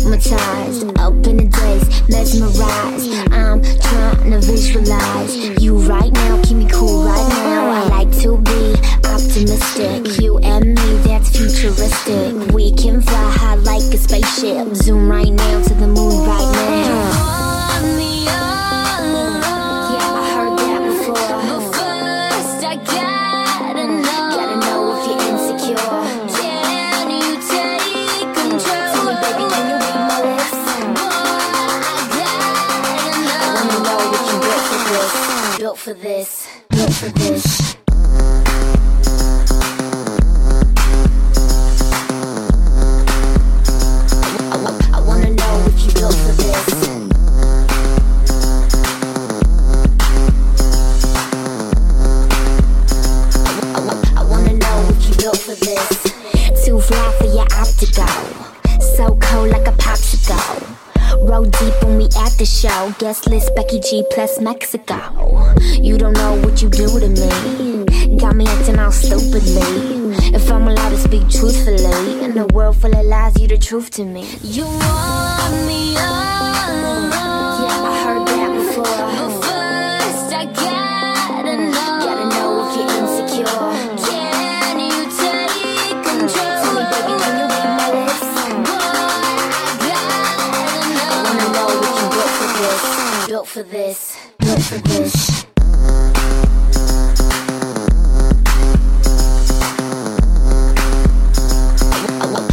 hypnotized, up in the days, mesmerized. I'm trying to visualize you right now, keep me cool right now. I like to be optimistic. You and me, that's futuristic. We can fly high like a spaceship. Zoom right now Built for this. I wanna know if you look for this, I wanna know what you built for this. Roll deep when we at the show. Guest list Becky G plus Mexico. You don't know what you do to me. Got me acting all stupidly. If I'm allowed to speak truthfully, in a world full of lies, you the truth to me. You want me all Built for this.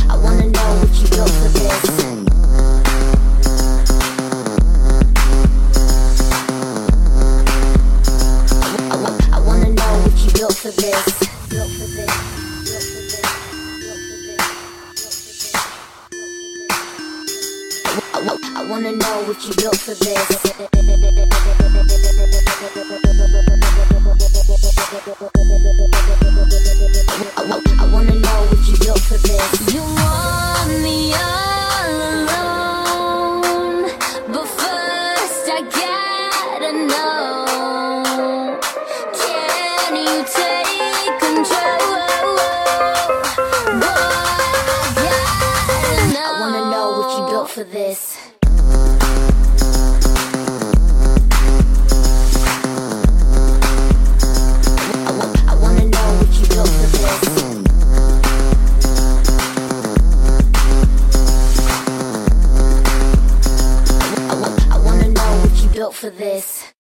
I want to know what you built for this. I wanna know if you built for this. Wanna know if you built for this. I wa- I wanna know if you built for this. You want me all alone, but first I gotta know. Can you take control? Boy, I built for this.